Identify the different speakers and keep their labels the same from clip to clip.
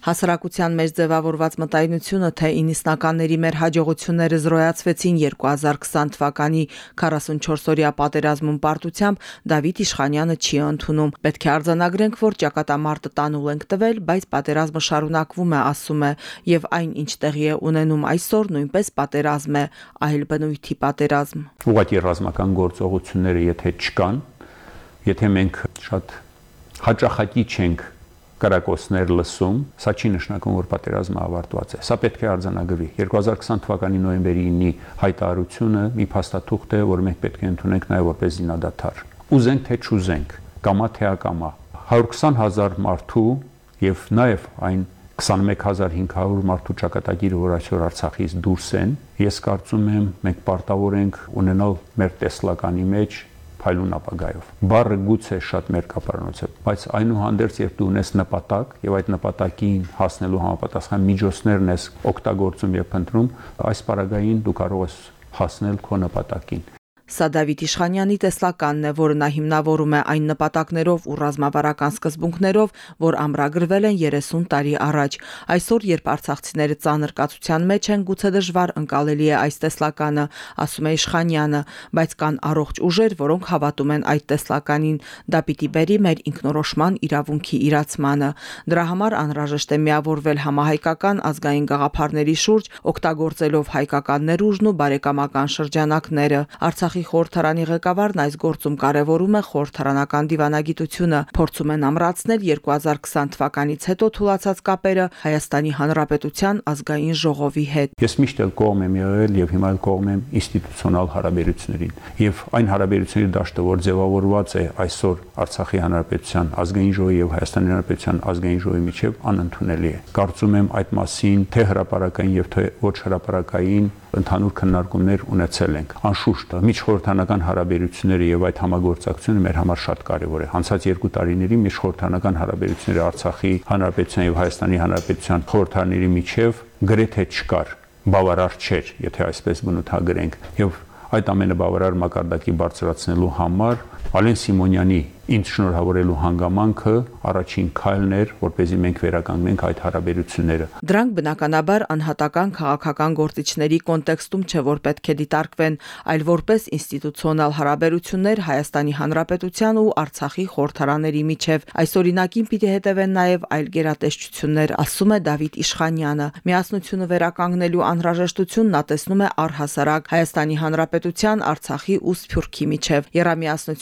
Speaker 1: Հասարակության մեջ ձևավորված մտայնությունը, թե 90-ականների մեր հաջողությունները զրոյացվեցին 2020 թվականի 44-օրյա պատերազմում պարտությամբ, Դավիթ Իշխանյանը չի ընդունում։ Պետք է արձանագրենք, որ ճակատամարտը տանուլ ենք տվել, բայց պատերազմը շարունակվում է, ասում է, եւ այն, ինչ տեղի է ունենում այսօր, նույնպես պատերազմ է, այլ բնույթի պատերազմ։
Speaker 2: Ուղղակի ռազմական գործողությունները եթե չկան, եթե մենք շատ հաճախակի չենք կրակոցներ լսում, սա չի նշանակում, որ պատերազմը ավարտված է։ Սա պետք է արձանագրվի։ 2020 թվականի նոյեմբերի 9-ի հայտարարությունը մի փաստաթուղթ է, որ մենք պետք է ընդունենք նաև որպես զինադադար։ Ուզենք թե չուզենք, կամա թե ակամա 120 հազար մարդու եւ նաև այն 21500 մարդու ճակատագիրը, որ այսօր Արցախից դուրս են, ես կարծում եմ մենք պարտավոր ենք ունենալ մեր տեսլականի մեջ փայլուն ապագայով։ Բառը գուցե շատ մերկապարանոց է, բայց այնուհանդերձ երբ դու ունես նպատակ եւ այդ նպատակին հասնելու համապատասխան միջոցներն ես օգտագործում եւ փնտրում, այս պարագային դու կարող ես հասնել քո նպատակին։
Speaker 1: Սա Դավիթ Իշխանյանի տեսլականն է, որը նա հիմնավորում է այն նպատակներով ու ռազմավարական սկզբունքներով, որ ամրագրվել են 30 տարի առաջ։ Այսօր, երբ արցախցիները ծանր կացության մեջ են, գուցե դժվար ընկալելի է այս տեսլականը, ասում է Իշխանյանը, բայց կան առողջ ուժեր, որոնք հավատում են այդ տեսլականին։ Դա պիտի բերի մեր ինքնորոշման իրավունքի իրացմանը։ Դրա համար անհրաժեշտ է միավորվել համահայկական ազգային գաղափարների շուրջ, օգտագործելով հայկական ներուժն ու բարեկամական շրջանակները։ Արցախի Արցախի խորհրդարանի ղեկավարն այս գործում կարևորում է խորհրդարանական դիվանագիտությունը, փորձում են ամրացնել 2020 թվականից հետո թուլացած կապերը Հայաստանի Հանրապետության ազգային ժողովի հետ։
Speaker 2: Ես միշտ էլ կողմ եմ եղել եւ հիմա էլ կողմ եմ ինստիտուցիոնալ հարաբերություններին եւ այն հարաբերությունների դաշտը, որ ձևավորված է այսօր Արցախի Հանրապետության ազգային ժողովի եւ Հայաստանի Հանրապետության ազգային ժողովի միջև անընդունելի է։ Կարծում եմ այդ մասին թե հրաապարական եւ թե ոչ հրաապարակային ընդհանուր քննարկումներ ունեցել ենք։ Անշուշտ միջխորհրդանական հարաբերությունները եւ այդ համագործակցությունը մեր համար շատ կարեւոր է։ Անցած երկու տարիների միջխորհրդանական հարաբերությունները Արցախի Հանրապետության եւ Հայաստանի Հանրապետության խորհրդարանների միջև գրեթե չկար բավարար չէր, եթե այսպես բնութագրենք, եւ այդ ամենը բավարար մակարդակի բարձրացնելու համար Ալեն Սիմոնյանի ինձ շնորհավորելու հանգամանքը առաջին քայլն էր, որ เป զի մենք վերականգնենք այդ հարաբերությունները։
Speaker 1: Դրանք բնականաբար անհատական քաղաքական գործիչների կոնտեքստում չէ, որ պետք է դիտարկվեն, այլ որպես ինստիտուցիոնալ հարաբերություններ Հայաստանի Հանրապետության ու Արցախի խորհրդարաների միջև։ Այս օրինակին պիտի հետևեն նաև այլ գերատեսչություններ, ասում է Դավիթ Իշխանյանը։ Միասնությունը վերականգնելու անհրաժեշտությունն նա տեսնում է առհասարակ Հայաստանի Հանրապետության, Արցախի ու Սփյուռքի միջև։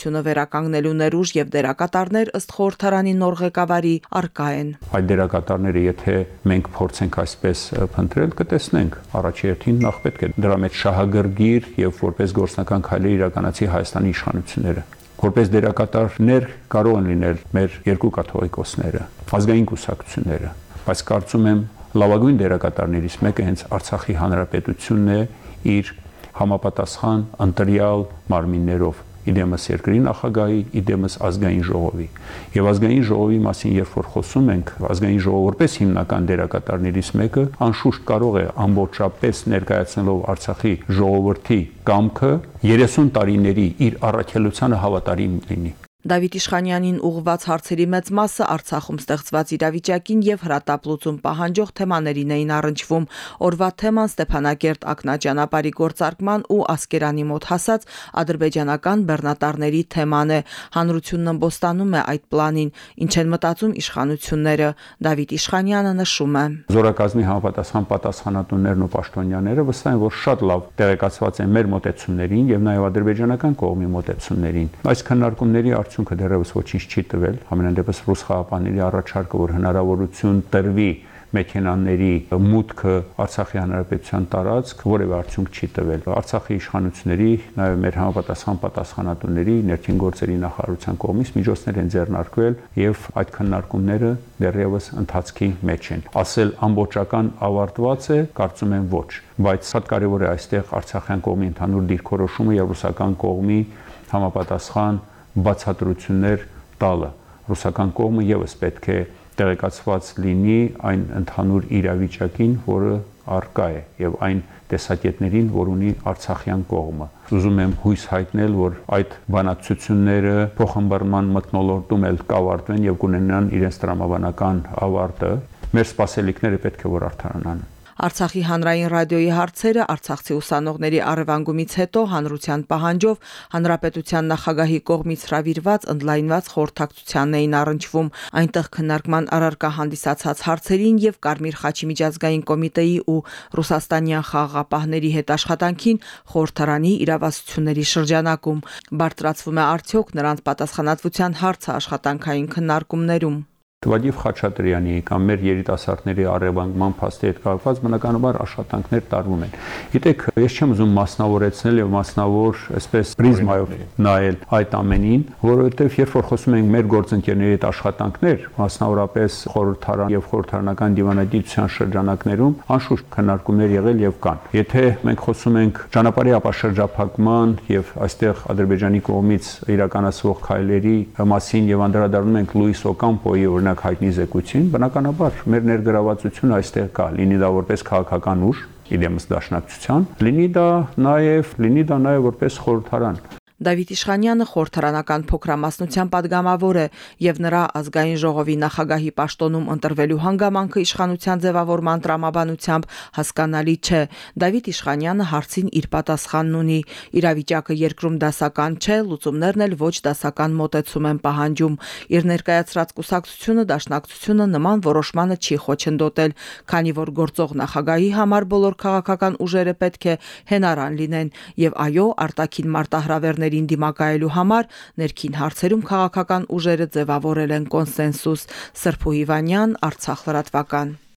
Speaker 1: Երամիասնությունը վերականգնելու ներուժ եւ դերակատարներ ըստ խորհրդարանի նոր ղեկավարի արկա են։
Speaker 2: Այդ դերակատարները, եթե մենք փորձենք այսպես փնտրել, կտեսնենք։ Առաջի հերթին նախ պետք է դրա մեջ շահագրգիռ եւ որպես գործնական քայլեր իրականացի Հայաստանի իշխանությունները որպես դերակատարներ կարող են լինել մեր երկու կաթողիկոսները, ազգային կուսակցությունները, բայց կարծում եմ լավագույն դերակատարներից մեկը հենց Արցախի հանրապետությունն է իր համապատասխան ընտրյալ մարմիններով իդեմս երկրի նախագահի, իդեմս ազգային ժողովի։ Եվ ազգային ժողովի մասին երբ որ խոսում ենք, ազգային ժողովը որպես հիմնական դերակատարներից մեկը անշուշտ կարող է ամբողջապես ներկայացնելով Արցախի ժողովրդի կամքը 30 տարիների իր առաքելությանը հավատարիմ լինի։
Speaker 1: Դավիթ Իշխանյանին ուղղված հարցերի մեծ մասը Արցախում ստեղծված իրավիճակին եւ հրատապլուծում պահանջող թեմաներին էին առնչվում։ Օրվա թեման Ստեփանակերտ ակնաճանապարհի գործարկման ու Ասկերանի մոտ հասած ադրբեջանական բեռնատարների թեման է։ Հանրությունն ըմբոստանում է այդ պլանին, ինչ են մտածում իշխանությունները։ Դավիթ Իշխանյանը նշում է.
Speaker 2: Զորակազմի համապատասխան պատասխանատուներն ու պաշտոնյաները վստահ են, որ շատ լավ տեղեկացված են մեր մոտեցումներին եւ նաեւ ադրբեջանական կողմի մոտեցումներին։ Այս քննարկումների արդյունքը դեռևս ոչինչ չի տվել։ Համենայն դեպս ռուս խաղապանների առաջարկը, որ հնարավորություն տրվի մեքենաների մուտքը Արցախի հանրապետության տարածք որևէ արդյունք չի տվել։ Արցախի իշխանությունների, նաև մեր համապատասխան պատասխանատուների ներքին գործերի նախարարության կողմից միջոցներ են ձեռնարկվել եւ այդ քննարկումները դեռևս ընթացքի մեջ են։ Ասել ամբողջական ավարտված է, կարծում եմ ոչ, բայց շատ կարևոր է այստեղ Արցախյան կողմի ընդհանուր դիրքորոշումը եւ ռուսական կողմի համապատասխան բացատրություններ տալը։ Ռուսական կողմը եւս պետք է տեղեկացված լինի այն ընդհանուր իրավիճակին, որը արկա է եւ այն տեսակետներին, որ ունի Արցախյան կողմը։ Ուզում եմ հույս հայտնել, որ այդ բանակցությունները փոխհմբռնման մտնոլորտում էլ կավարտվեն եւ կունենան իրենց տրամաբանական ավարտը մեր սպասելիքները պետք է որ արդարանան։
Speaker 1: Արցախի հանրային ռադիոյի հարցերը Արցախցի ուսանողների առևանգումից հետո հանրության պահանջով հանրապետության նախագահի կողմից հravirված ընդլայնված խորհրդակցությանն էին առնչվում։ Այնտեղ քննարկման առարկա հանդիսացած հարցերին եւ Կարմիր խաչի միջազգային կոմիտեի ու ռուսաստանյան խաղաղապահների հետ աշխատանքին խորհրդարանի իրավասությունների շրջանակում բարձրացվում է արդյոք նրանց պատասխանատվության հարցը աշխատանքային քննարկումներում։
Speaker 2: Վադիվ Խաչատրյանի կամ մեր երիտասարդների առևանգման փաստի հետ կապված բնականաբար աշխատանքներ տարվում են։ Գիտեք, ես չեմ ուզում մասնավորեցնել եւ մասնավոր այսպես պրիզմայով նայել այդ ամենին, որովհետեւ երբ որ խոսում ենք մեր գործընկերների հետ աշխատանքներ, մասնավորապես խորհրդարան եւ խորհրդարանական դիվանագիտության շրջանակներում, անշուշտ քննարկումներ եղել եւ կան։ Եթե մենք խոսում ենք ճանապարհի ապաշրջափակման եւ այստեղ Ադրբեջանի կողմից իրականացվող քայլերի մասին եւ անդրադառնում ենք Լուիս Օկամպոյի օրինակ հայտնի զեկույցին, բնականաբար մեր ներգրավվածությունը այստեղ կա, լինի դա որպես քաղաքական ուժ, իդեմս դաշնակցության, լինի դա նաև, լինի դա նաև որպես խորհրդարան։
Speaker 1: Դավիթ Իշխանյանը խորհրդարանական փոքրամասնության падգամավոր է եւ նրա ազգային ժողովի նախագահի պաշտոնում ընտրվելու հանգամանքը իշխանության ձևավորման տրամաբանությամբ հասկանալի չէ։ Դավիթ Իշխանյանը հարցին իր պատասխանն ունի։ Իրավիճակը երկրում դասական չէ, լուծումներն էլ ոչ դասական մոտեցում են պահանջում։ Իր ներկայացրած կուսակցությունը դաշնակցությունը նման որոշմանը չի խոչընդոտել, քանի որ գործող նախագահի համար բոլոր քաղաքական ուժերը պետք է հենարան լինեն եւ այո արտաքին մարտահրավերների խնդիրներին դիմակայելու համար ներքին հարցերում քաղաքական ուժերը ձևավորել են կոնսենսուս։ Սրփու Հիվանյան, Արցախ լրատվական։